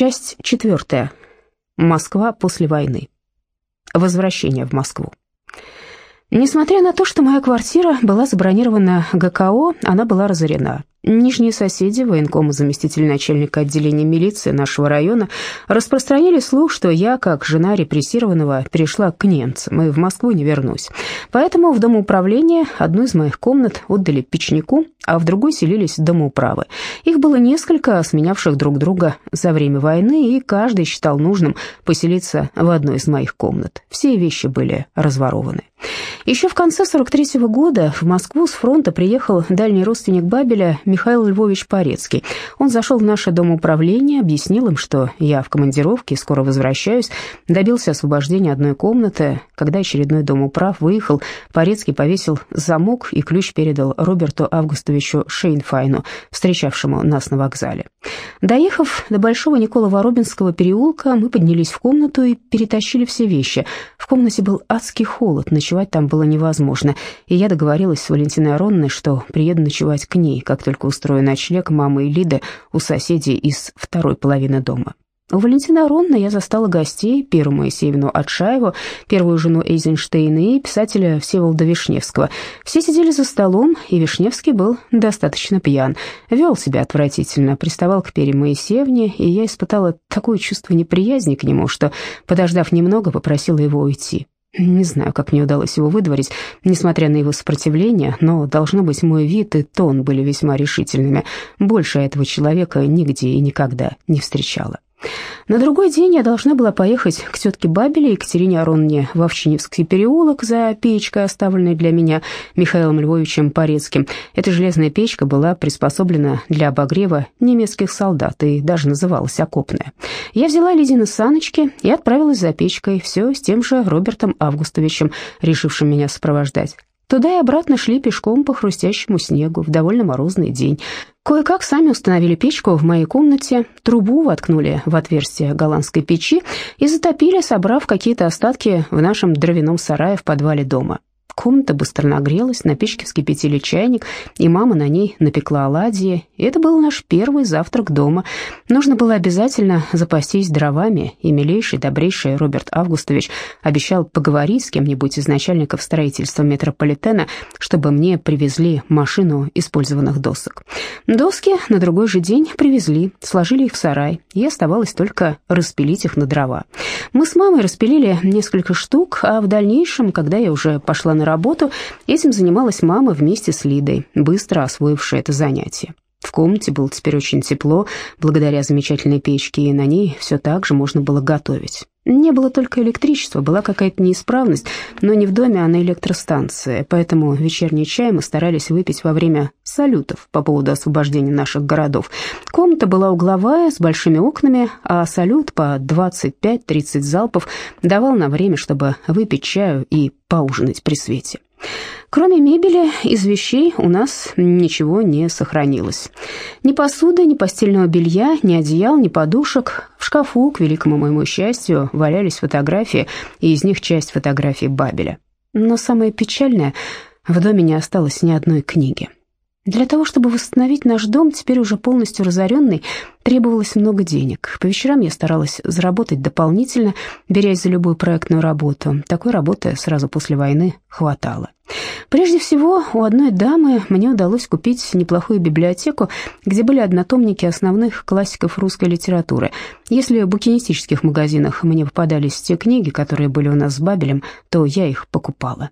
Часть четвертая. Москва после войны. Возвращение в Москву. Несмотря на то, что моя квартира была забронирована ГКО, она была разорена. Нижние соседи, военком и заместитель начальника отделения милиции нашего района, распространили слух, что я, как жена репрессированного, перешла к немцам и в Москву не вернусь. Поэтому в домоуправление одну из моих комнат отдали печнику, а в другой селились домоуправы. Их было несколько, сменявших друг друга за время войны, и каждый считал нужным поселиться в одной из моих комнат. Все вещи были разворованы. Еще в конце 43 -го года в Москву с фронта приехал дальний родственник Бабеля Михаил Львович Порецкий. Он зашел в наше домоуправление, объяснил им, что я в командировке, скоро возвращаюсь, добился освобождения одной комнаты. Когда очередной домоуправ выехал, Порецкий повесил замок и ключ передал Роберту Августовичу Шейнфайну, встречавшему нас на вокзале. Доехав до Большого Никола-Воробинского переулка, мы поднялись в комнату и перетащили все вещи. В комнате был адский холод, ночевать там было невозможно, и я договорилась с Валентиной Аронной, что приеду ночевать к ней, как только устрою ночлег мамы и Лиды у соседей из второй половины дома. У Валентины Аронны я застала гостей, Первую Моисеевну Отшаеву, первую жену Эйзенштейна и писателя Всеволода Вишневского. Все сидели за столом, и Вишневский был достаточно пьян. Вел себя отвратительно, приставал к Пере Моисеевне, и я испытала такое чувство неприязни к нему, что, подождав немного, попросила его уйти. Не знаю, как мне удалось его выдворить, несмотря на его сопротивление, но, должно быть, мой вид и тон были весьма решительными. Больше этого человека нигде и никогда не встречала. На другой день я должна была поехать к тетке Бабеле Екатерине Аронне в Овчиневский переулок за печкой, оставленной для меня Михаилом Львовичем Порецким. Эта железная печка была приспособлена для обогрева немецких солдат и даже называлась «окопная». Я взяла Лидины саночки и отправилась за печкой, все с тем же Робертом Августовичем, решившим меня сопровождать. Туда и обратно шли пешком по хрустящему снегу в довольно морозный день. Кое-как сами установили печку в моей комнате, трубу воткнули в отверстие голландской печи и затопили, собрав какие-то остатки в нашем дровяном сарае в подвале дома. Комната быстро нагрелась, на печке вскипятили чайник, и мама на ней напекла оладьи. И это был наш первый завтрак дома. Нужно было обязательно запастись дровами, и милейший, добрейший Роберт Августович обещал поговорить с кем-нибудь из начальников строительства метрополитена, чтобы мне привезли машину использованных досок. Доски на другой же день привезли, сложили их в сарай, и оставалось только распилить их на дрова. Мы с мамой распилили несколько штук, а в дальнейшем, когда я уже пошла на работу, этим занималась мама вместе с Лидой, быстро освоившая это занятие. В комнате было теперь очень тепло, благодаря замечательной печке, и на ней все так же можно было готовить. Не было только электричества, была какая-то неисправность, но не в доме, а на электростанции, поэтому вечерний чай мы старались выпить во время салютов по поводу освобождения наших городов. Комната была угловая, с большими окнами, а салют по 25-30 залпов давал на время, чтобы выпить чаю и поужинать при свете. Кроме мебели, из вещей у нас ничего не сохранилось. Ни посуды, ни постельного белья, ни одеял, ни подушек. В шкафу, к великому моему счастью, валялись фотографии, и из них часть фотографий Бабеля. Но самое печальное, в доме не осталось ни одной книги. Для того, чтобы восстановить наш дом, теперь уже полностью разоренный, требовалось много денег. По вечерам я старалась заработать дополнительно, берясь за любую проектную работу. Такой работы сразу после войны хватало. Прежде всего, у одной дамы мне удалось купить неплохую библиотеку, где были однотомники основных классиков русской литературы. Если в букинистических магазинах мне попадались те книги, которые были у нас с Бабелем, то я их покупала.